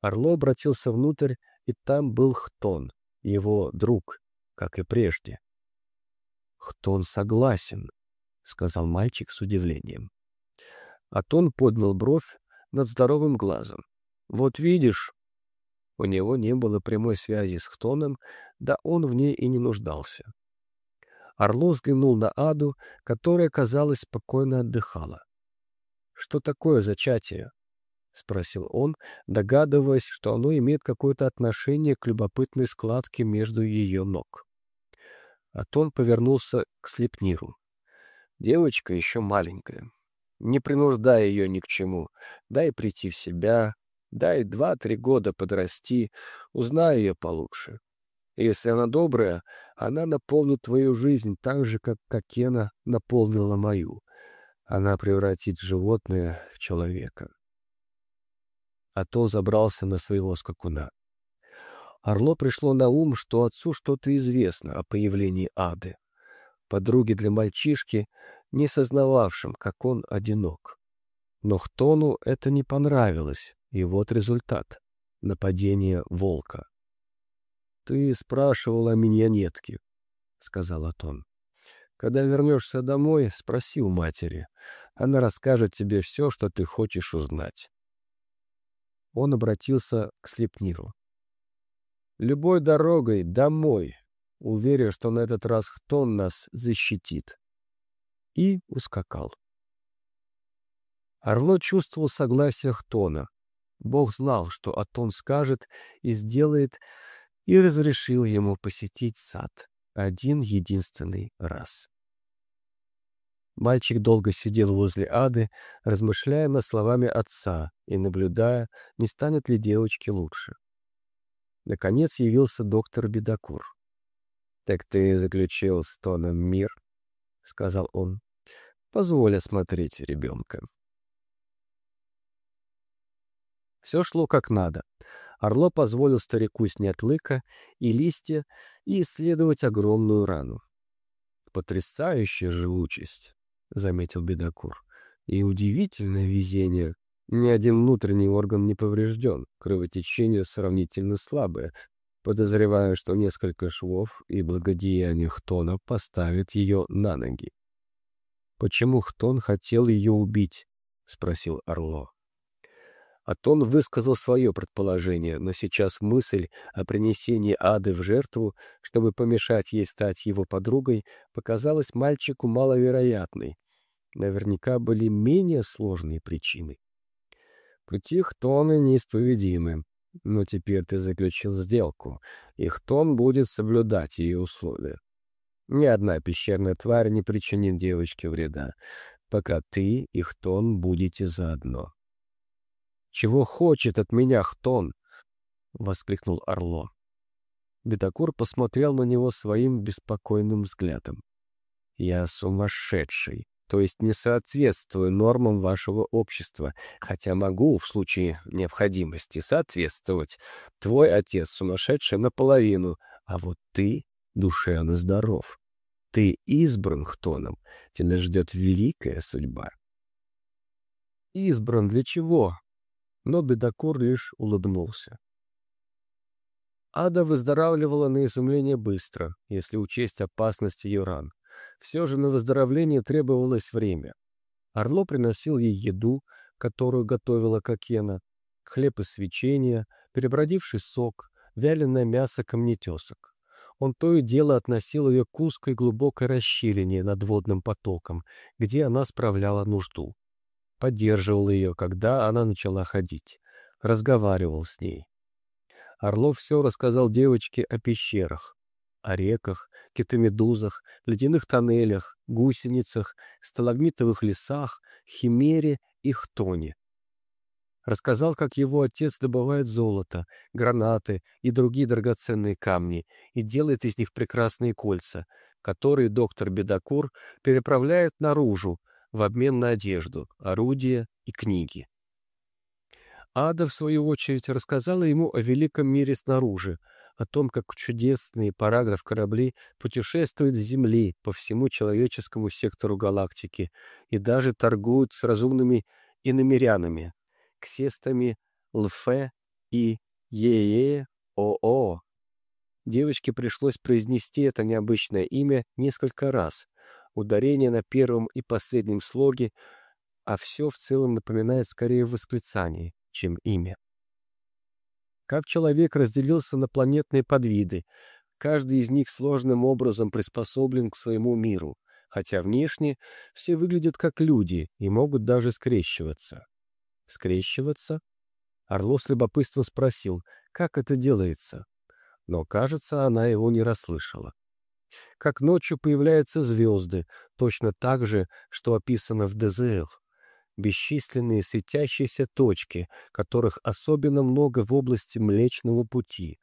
Орло обратился внутрь, и там был Хтон, его друг, как и прежде. «Хтон согласен», — сказал мальчик с удивлением. Атон поднял бровь над здоровым глазом. «Вот видишь...» У него не было прямой связи с Хтоном, да он в ней и не нуждался. Орло взглянул на Аду, которая, казалось, спокойно отдыхала. «Что такое зачатие?» — спросил он, догадываясь, что оно имеет какое-то отношение к любопытной складке между ее ног. Атон повернулся к Слепниру. «Девочка еще маленькая. Не принуждай ее ни к чему. Дай прийти в себя, дай два-три года подрасти, узнай ее получше. Если она добрая, она наполнит твою жизнь так же, как Кокена наполнила мою. Она превратит животное в человека. А то забрался на своего скакуна. Орло пришло на ум, что отцу что-то известно о появлении ады. Подруги для мальчишки, не сознававшим, как он одинок. Но Хтону это не понравилось, и вот результат — нападение волка. «Ты спрашивал о миньонетке», — сказал Атон. «Когда вернешься домой, спроси у матери. Она расскажет тебе все, что ты хочешь узнать». Он обратился к Слепниру. «Любой дорогой домой. Уверен, что на этот раз Хтон нас защитит». И ускакал. Орло чувствовал согласие Хтона. Бог знал, что Атон скажет и сделает, и разрешил ему посетить сад один единственный раз. Мальчик долго сидел возле Ады, размышляя над словами отца и наблюдая, не станет ли девочке лучше. Наконец явился доктор Бедокур. «Так ты заключил с Тоном мир?» — сказал он. «Позволь осмотреть ребенка». Все шло как надо. Орло позволил старику снять лыка и листья и исследовать огромную рану. «Потрясающая живучесть», — заметил Бедокур. «И удивительное везение. Ни один внутренний орган не поврежден, кровотечение сравнительно слабое. Подозреваю, что несколько швов и благодеяние Хтона поставят ее на ноги». «Почему Хтон хотел ее убить?» — спросил Орло. Атон высказал свое предположение, но сейчас мысль о принесении ады в жертву, чтобы помешать ей стать его подругой, показалась мальчику маловероятной. Наверняка были менее сложные причины. Пути Хтона неисповедимы, но теперь ты заключил сделку, и Хтон будет соблюдать ее условия. Ни одна пещерная тварь не причинит девочке вреда, пока ты и Хтон будете заодно. «Чего хочет от меня Хтон?» — воскликнул Орло. Бетакур посмотрел на него своим беспокойным взглядом. «Я сумасшедший, то есть не соответствую нормам вашего общества, хотя могу в случае необходимости соответствовать. Твой отец сумасшедший наполовину, а вот ты душевно здоров. Ты избран Хтоном, тебя ждет великая судьба». «Избран для чего?» Но бедокур лишь улыбнулся. Ада выздоравливала на изумление быстро, если учесть опасность ее ран. Все же на выздоровление требовалось время. Орло приносил ей еду, которую готовила Кокена, хлеб из свечения, перебродивший сок, вяленое мясо камнетесок. Он то и дело относил ее к узкой глубокой расщелине над водным потоком, где она справляла нужду поддерживал ее, когда она начала ходить, разговаривал с ней. Орлов все рассказал девочке о пещерах, о реках, китомедузах, ледяных тоннелях, гусеницах, сталагмитовых лесах, химере и хтоне. Рассказал, как его отец добывает золото, гранаты и другие драгоценные камни и делает из них прекрасные кольца, которые доктор Бедокур переправляет наружу, в обмен на одежду, орудия и книги. Ада, в свою очередь, рассказала ему о великом мире снаружи, о том, как чудесный параграф корабли путешествует с Земли по всему человеческому сектору галактики и даже торгуют с разумными иномерянами, ксестами Лфе и Е-Е-О-О. Девочке пришлось произнести это необычное имя несколько раз. Ударение на первом и последнем слоге, а все в целом напоминает скорее восклицание, чем имя. Как человек разделился на планетные подвиды, каждый из них сложным образом приспособлен к своему миру, хотя внешне все выглядят как люди и могут даже скрещиваться. Скрещиваться? Орло с любопытством спросил, как это делается но, кажется, она его не расслышала. Как ночью появляются звезды, точно так же, что описано в ДЗЛ. Бесчисленные светящиеся точки, которых особенно много в области Млечного Пути.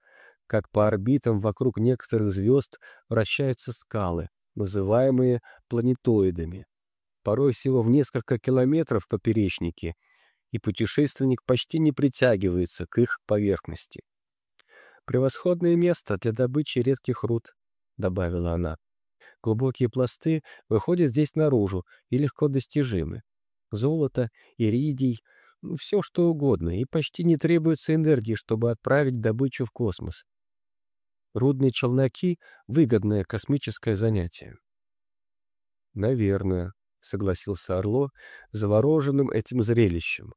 Как по орбитам вокруг некоторых звезд вращаются скалы, называемые планетоидами. Порой всего в несколько километров в поперечнике, и путешественник почти не притягивается к их поверхности. «Превосходное место для добычи редких руд», — добавила она. «Глубокие пласты выходят здесь наружу и легко достижимы. Золото, иридий, ну, все что угодно, и почти не требуется энергии, чтобы отправить добычу в космос. Рудные челноки — выгодное космическое занятие». «Наверное», — согласился Орло, завороженным этим зрелищем.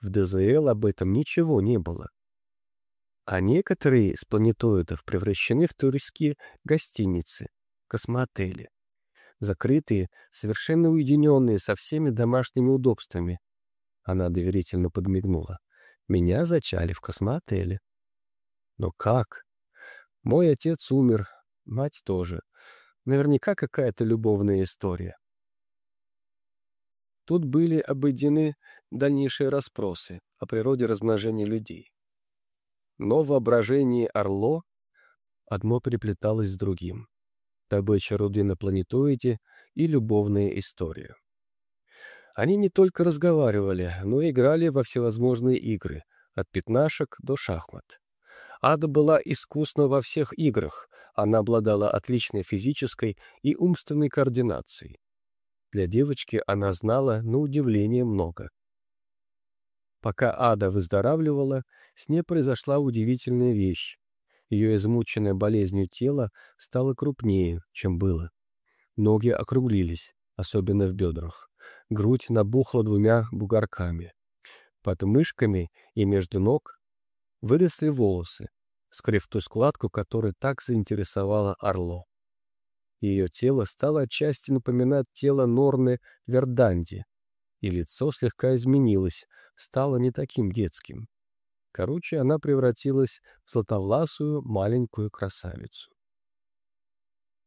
В ДЗЛ об этом ничего не было а некоторые из планетоидов превращены в туристские гостиницы, космотели. Закрытые, совершенно уединенные со всеми домашними удобствами. Она доверительно подмигнула. Меня зачали в космотеле. Но как? Мой отец умер, мать тоже. Наверняка какая-то любовная история. Тут были обойдены дальнейшие расспросы о природе размножения людей. Но воображение Орло одно переплеталось с другим. Добыча руды на планетоиде и любовная история. Они не только разговаривали, но и играли во всевозможные игры, от пятнашек до шахмат. Ада была искусна во всех играх, она обладала отличной физической и умственной координацией. Для девочки она знала, на удивление, много. Пока Ада выздоравливала, с ней произошла удивительная вещь. Ее измученное болезнью тело стало крупнее, чем было. Ноги округлились, особенно в бедрах. Грудь набухла двумя бугорками. Под мышками и между ног выросли волосы, скрыв ту складку, которая так заинтересовала Орло. Ее тело стало отчасти напоминать тело Норны Верданди, и лицо слегка изменилось, стало не таким детским. Короче, она превратилась в златовласую маленькую красавицу.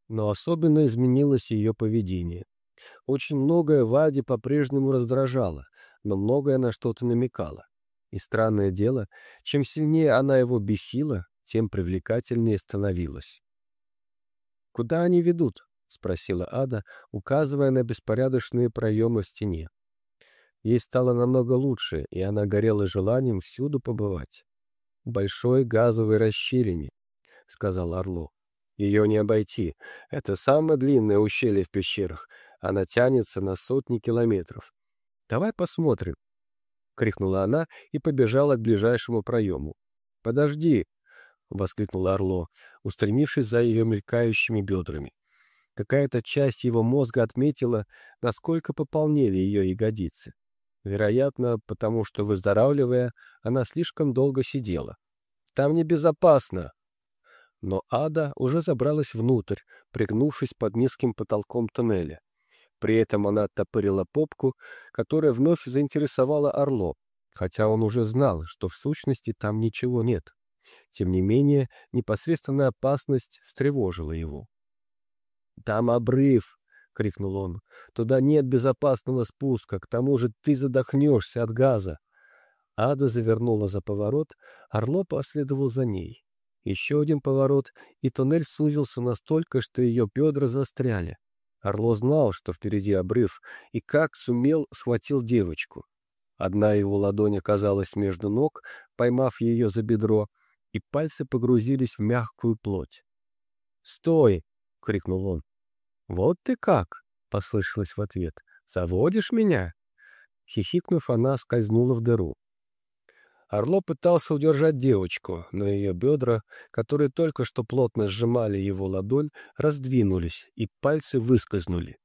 Но особенно изменилось ее поведение. Очень многое Ваде по-прежнему раздражало, но многое на что-то намекало. И странное дело, чем сильнее она его бесила, тем привлекательнее становилась. «Куда они ведут?» — спросила Ада, указывая на беспорядочные проемы в стене. Ей стало намного лучше, и она горела желанием всюду побывать. «Большой газовой расщелине», — сказал Орло. «Ее не обойти. Это самое длинное ущелье в пещерах. Она тянется на сотни километров. Давай посмотрим», — крикнула она и побежала к ближайшему проему. «Подожди», — воскликнул Орло, устремившись за ее мелькающими бедрами. Какая-то часть его мозга отметила, насколько пополнели ее ягодицы. Вероятно, потому что, выздоравливая, она слишком долго сидела. «Там небезопасно!» Но ада уже забралась внутрь, пригнувшись под низким потолком тоннеля. При этом она оттопырила попку, которая вновь заинтересовала Орло, хотя он уже знал, что в сущности там ничего нет. Тем не менее, непосредственная опасность встревожила его. «Там обрыв!» — крикнул он. «Туда нет безопасного спуска, к тому же ты задохнешься от газа». Ада завернула за поворот, Орло последовал за ней. Еще один поворот, и туннель сузился настолько, что ее бедра застряли. Орло знал, что впереди обрыв, и как сумел схватил девочку. Одна его ладонь оказалась между ног, поймав ее за бедро, и пальцы погрузились в мягкую плоть. «Стой!» — крикнул он. «Вот ты как!» — послышалось в ответ. «Заводишь меня?» Хихикнув, она скользнула в дыру. Орло пытался удержать девочку, но ее бедра, которые только что плотно сжимали его ладонь, раздвинулись, и пальцы выскользнули.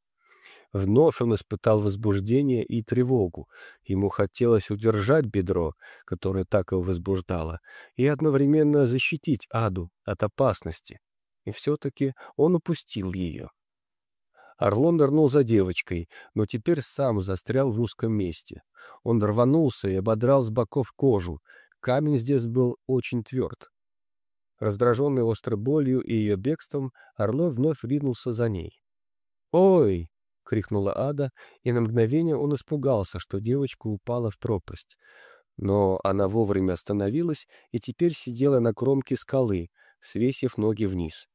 Вновь он испытал возбуждение и тревогу. Ему хотелось удержать бедро, которое так его возбуждало, и одновременно защитить Аду от опасности. И все-таки он упустил ее. Орлон нырнул за девочкой, но теперь сам застрял в узком месте. Он рванулся и ободрал с боков кожу. Камень здесь был очень тверд. Раздраженный острой болью и ее бегством, Орло вновь ринулся за ней. «Ой!» — крикнула Ада, и на мгновение он испугался, что девочка упала в пропасть. Но она вовремя остановилась и теперь сидела на кромке скалы, свесив ноги вниз.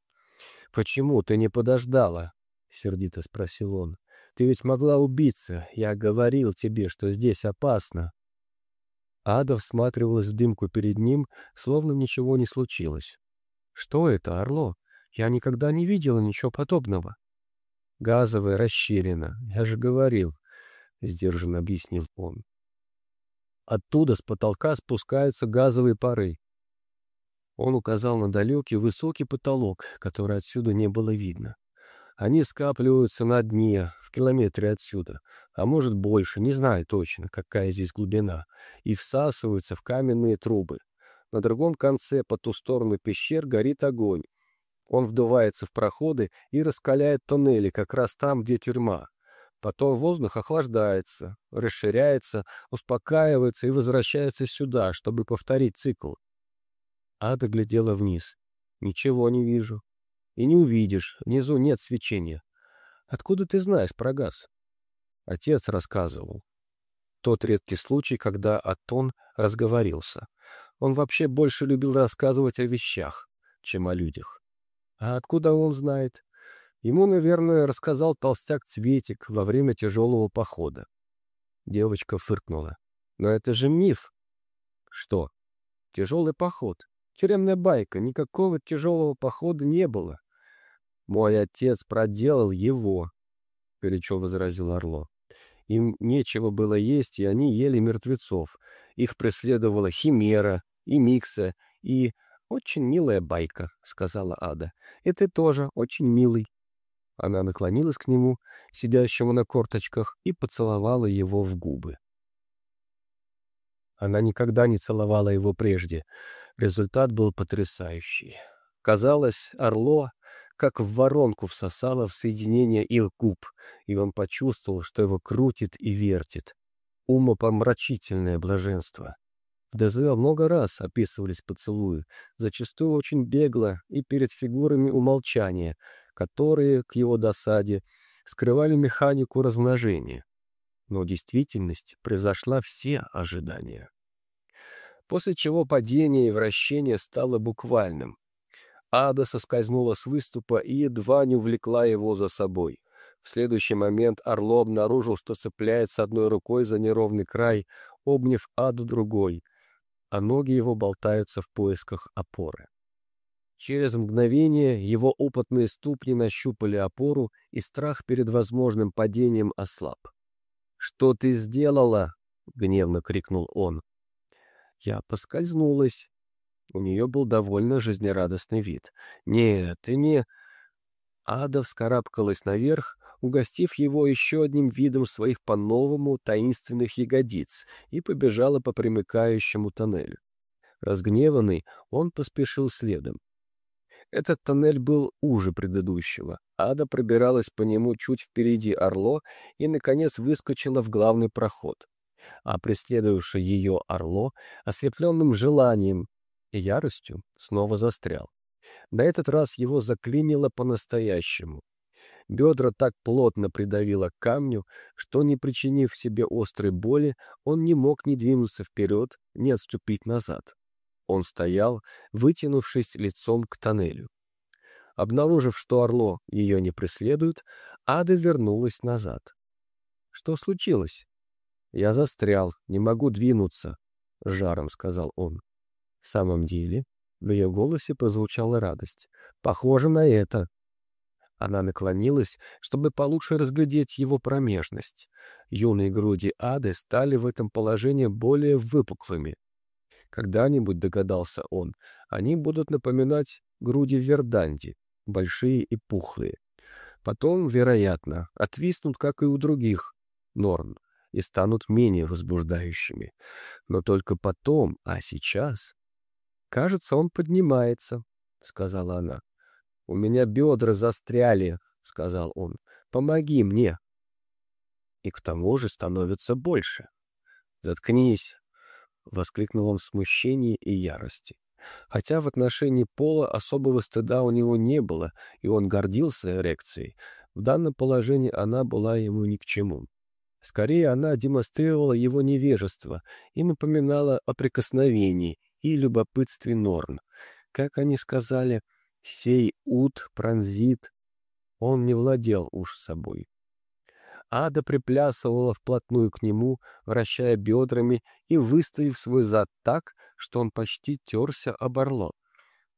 «Почему ты не подождала?» — сердито спросил он. «Ты ведь могла убиться. Я говорил тебе, что здесь опасно». Ада всматривалась в дымку перед ним, словно ничего не случилось. «Что это, Орло? Я никогда не видела ничего подобного». «Газовая расщелина, я же говорил», — сдержанно объяснил он. Оттуда с потолка спускаются газовые пары. Он указал на далекий высокий потолок, который отсюда не было видно. Они скапливаются на дне, в километре отсюда, а может больше, не знаю точно, какая здесь глубина, и всасываются в каменные трубы. На другом конце, по ту сторону пещер, горит огонь. Он вдувается в проходы и раскаляет тоннели как раз там, где тюрьма. Потом воздух охлаждается, расширяется, успокаивается и возвращается сюда, чтобы повторить цикл. Ада глядела вниз. «Ничего не вижу. И не увидишь, внизу нет свечения. Откуда ты знаешь про газ? Отец рассказывал. Тот редкий случай, когда Атон разговорился. Он вообще больше любил рассказывать о вещах, чем о людях. А откуда он знает? Ему, наверное, рассказал толстяк Цветик во время тяжелого похода. Девочка фыркнула. Но это же миф. Что? Тяжелый поход. Тюремная байка. Никакого тяжелого похода не было. «Мой отец проделал его», — горячо возразил Орло. Им нечего было есть, и они ели мертвецов. Их преследовала Химера и Микса, и... «Очень милая байка», — сказала Ада. «И ты тоже очень милый». Она наклонилась к нему, сидящему на корточках, и поцеловала его в губы. Она никогда не целовала его прежде. Результат был потрясающий. Казалось, Орло как в воронку всосало в соединение их губ, и он почувствовал, что его крутит и вертит. Умопомрачительное блаженство. В ДЗЛ много раз описывались поцелуи, зачастую очень бегло и перед фигурами умолчания, которые, к его досаде, скрывали механику размножения. Но действительность превзошла все ожидания. После чего падение и вращение стало буквальным. Ада соскользнула с выступа и едва не увлекла его за собой. В следующий момент Орло обнаружил, что цепляется одной рукой за неровный край, обняв Аду другой, а ноги его болтаются в поисках опоры. Через мгновение его опытные ступни нащупали опору, и страх перед возможным падением ослаб. «Что ты сделала?» — гневно крикнул он. «Я поскользнулась», у нее был довольно жизнерадостный вид. «Нет, ты не...» Ада вскарабкалась наверх, угостив его еще одним видом своих по-новому таинственных ягодиц, и побежала по примыкающему тоннелю. Разгневанный, он поспешил следом. Этот тоннель был уже предыдущего. Ада пробиралась по нему чуть впереди Орло и, наконец, выскочила в главный проход. А преследовавший ее Орло, ослепленным желанием и яростью снова застрял. На этот раз его заклинило по-настоящему. Бедра так плотно придавило камню, что, не причинив себе острой боли, он не мог ни двинуться вперед, ни отступить назад. Он стоял, вытянувшись лицом к тоннелю. Обнаружив, что Орло ее не преследует, Ада вернулась назад. «Что случилось?» «Я застрял, не могу двинуться», — жаром сказал он. В самом деле, в ее голосе прозвучала радость. «Похоже на это». Она наклонилась, чтобы получше разглядеть его промежность. Юные груди Ады стали в этом положении более выпуклыми. Когда-нибудь, догадался он, они будут напоминать груди верданди, большие и пухлые. Потом, вероятно, отвиснут, как и у других норн, и станут менее возбуждающими. Но только потом, а сейчас... «Кажется, он поднимается», — сказала она. «У меня бедра застряли», — сказал он. «Помоги мне». «И к тому же становится больше». «Заткнись», — воскликнул он в смущении и ярости. Хотя в отношении пола особого стыда у него не было, и он гордился эрекцией, в данном положении она была ему ни к чему. Скорее, она демонстрировала его невежество и напоминала о прикосновении и любопытстве Норн. Как они сказали, «сей ут пронзит». Он не владел уж собой. Ада приплясывала вплотную к нему, вращая бедрами и выставив свой зад так, что он почти терся об орло.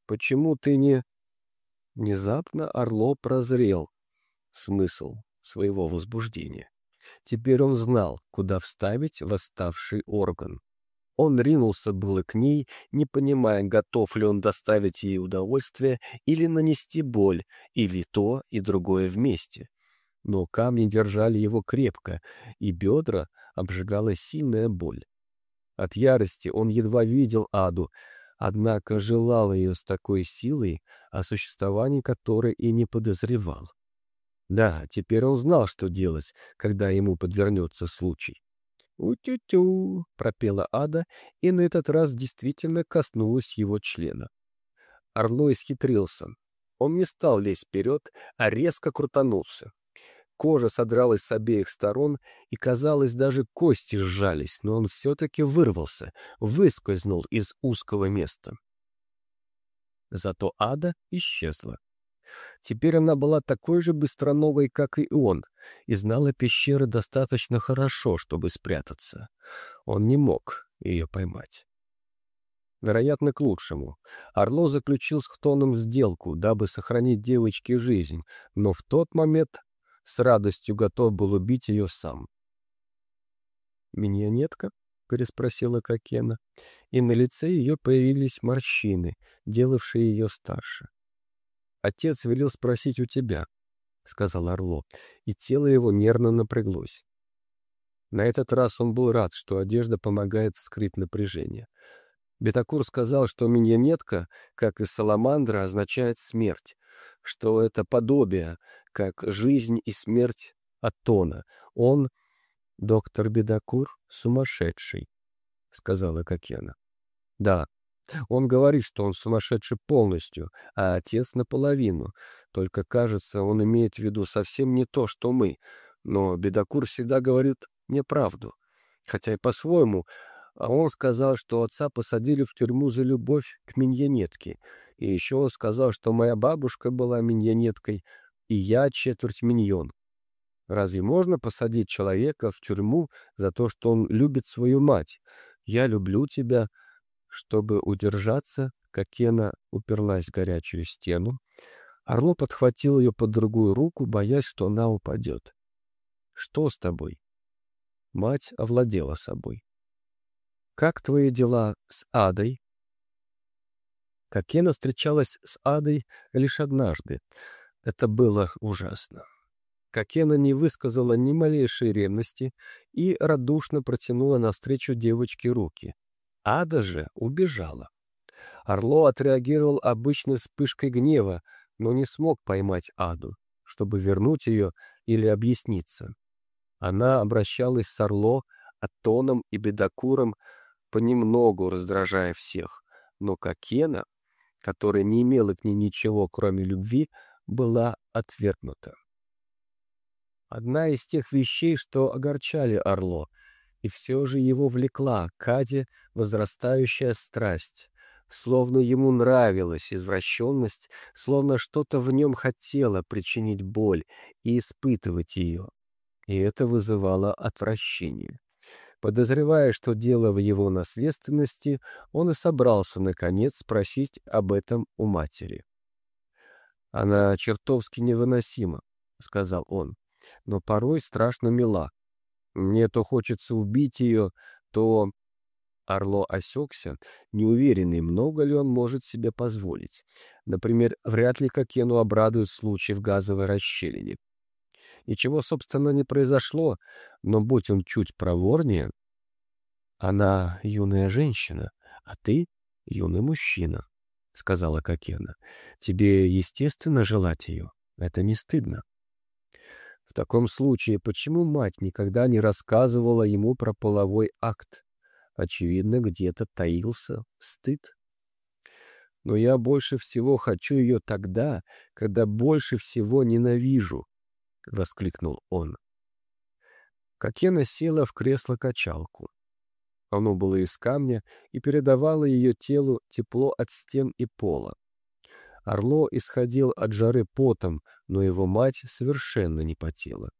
«Почему ты не...» Внезапно Орло прозрел смысл своего возбуждения. Теперь он знал, куда вставить восставший орган. Он ринулся было к ней, не понимая, готов ли он доставить ей удовольствие или нанести боль, или то и другое вместе но камни держали его крепко, и бедра обжигала сильная боль. От ярости он едва видел Аду, однако желал ее с такой силой, о существовании которой и не подозревал. Да, теперь он знал, что делать, когда ему подвернется случай. «У-тю-тю!» — пропела Ада, и на этот раз действительно коснулась его члена. Орло исхитрился. Он не стал лезть вперед, а резко крутанулся. Кожа содралась с обеих сторон, и, казалось, даже кости сжались, но он все-таки вырвался, выскользнул из узкого места. Зато ада исчезла. Теперь она была такой же быстроногой, как и он, и знала пещеры достаточно хорошо, чтобы спрятаться. Он не мог ее поймать. Вероятно, к лучшему. Орло заключил с Хтоном сделку, дабы сохранить девочке жизнь, но в тот момент с радостью готов был убить ее сам. «Миньонетка?» — переспросила Кокена, и на лице ее появились морщины, делавшие ее старше. «Отец велел спросить у тебя», — сказал Орло, и тело его нервно напряглось. На этот раз он был рад, что одежда помогает скрыть напряжение. Бетакур сказал, что миньонетка, как и саламандра, означает смерть, что это подобие, как жизнь и смерть Атона. Он, доктор Бедакур, сумасшедший, — сказала Кокена. Да, он говорит, что он сумасшедший полностью, а отец наполовину. Только, кажется, он имеет в виду совсем не то, что мы. Но Бедакур всегда говорит неправду. Хотя и по-своему. А он сказал, что отца посадили в тюрьму за любовь к миньонетке — и еще он сказал, что моя бабушка была миньонеткой, и я четверть миньон. Разве можно посадить человека в тюрьму за то, что он любит свою мать? Я люблю тебя. Чтобы удержаться, Кокена уперлась в горячую стену. Орло подхватил ее под другую руку, боясь, что она упадет. «Что с тобой?» Мать овладела собой. «Как твои дела с Адой?» Кокена встречалась с Адой лишь однажды. Это было ужасно. Кокена не высказала ни малейшей ревности и радушно протянула навстречу девочке руки. Ада же убежала. Орло отреагировал обычной вспышкой гнева, но не смог поймать Аду, чтобы вернуть ее или объясниться. Она обращалась с Орло, Атоном и Бедокуром, понемногу раздражая всех, но Кокена которая не имела к ней ничего, кроме любви, была отвергнута. Одна из тех вещей, что огорчали Орло, и все же его влекла Каде возрастающая страсть, словно ему нравилась извращенность, словно что-то в нем хотело причинить боль и испытывать ее, и это вызывало отвращение. Подозревая, что дело в его наследственности, он и собрался, наконец, спросить об этом у матери. «Она чертовски невыносима», — сказал он, — «но порой страшно мила. Мне то хочется убить ее, то...» Орло осекся, неуверенный, много ли он может себе позволить. Например, вряд ли Кокену обрадует случай в газовой расщелине. Ничего, собственно, не произошло, но будь он чуть проворнее... Она юная женщина, а ты юный мужчина, — сказала Кокена. Тебе естественно желать ее. Это не стыдно. Таком случае, почему мать никогда не рассказывала ему про половой акт? Очевидно, где-то таился стыд. Но я больше всего хочу ее тогда, когда больше всего ненавижу, — воскликнул он. Кокена села в кресло-качалку. Оно было из камня и передавало ее телу тепло от стен и пола. Орло исходил от жары потом, но его мать совершенно не потела.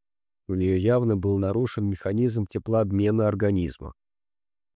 У нее явно был нарушен механизм теплообмена организма.